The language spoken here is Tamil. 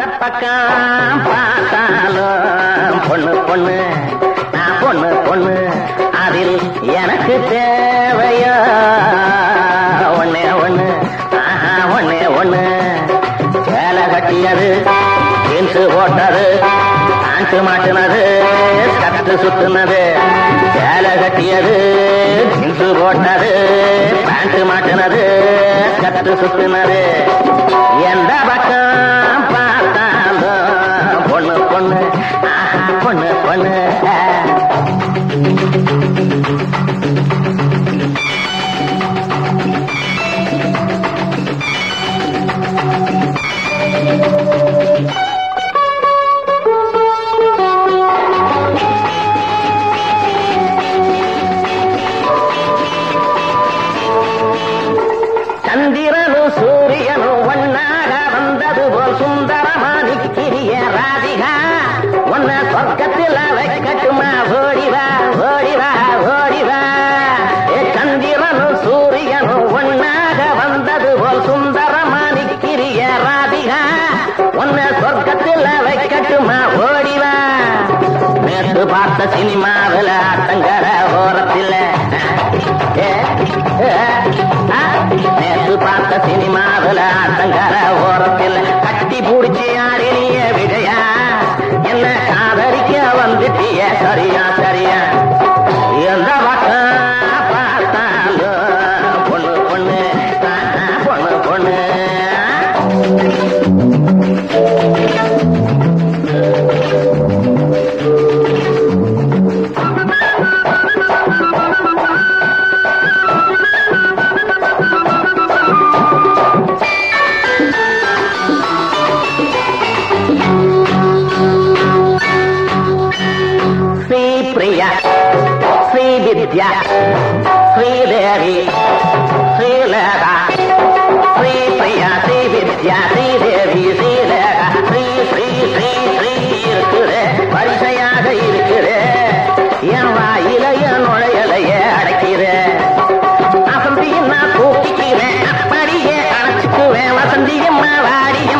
பக்கம் பார்த்தாலும் பொண்ணு பொண்ணு நான் பொண்ணு பொண்ணு அதில் எனக்கு தேவையோ? ஒன்னே ஒண்ணு ஆஹா ஒண்ணே ஒண்ணு. சேலை கட்டியது ஜீன்ஸு போட்டது பேண்ட் மாட்டினது கட்டு சுத்தினது சேலை கட்டியது ஜீன்ஸு போட்டது பேண்ட் மாட்டினது கட்டு சுத்தினது பொண்ணு பொண்ணு. சந்திரனும் சூரியனும் ஒன்னாக நேற்று பார்த்த சினிமாவில் ஆட்டங்கர ஓரத்தில். நேற்று பார்த்த சினிமாவில் 家，谁来的？谁来的？谁谁呀？谁的家？谁来的？谁来的？谁谁谁谁 இருக்கிற பரிசையாக இருக்கிற என் வாயில என் நுழையலைய அடைக்கிற அசந்தியும் நான் கூப்பிக்கிறேன் அப்படியே அடைச்சுக்குவேன் வசந்தியும் வாரியம்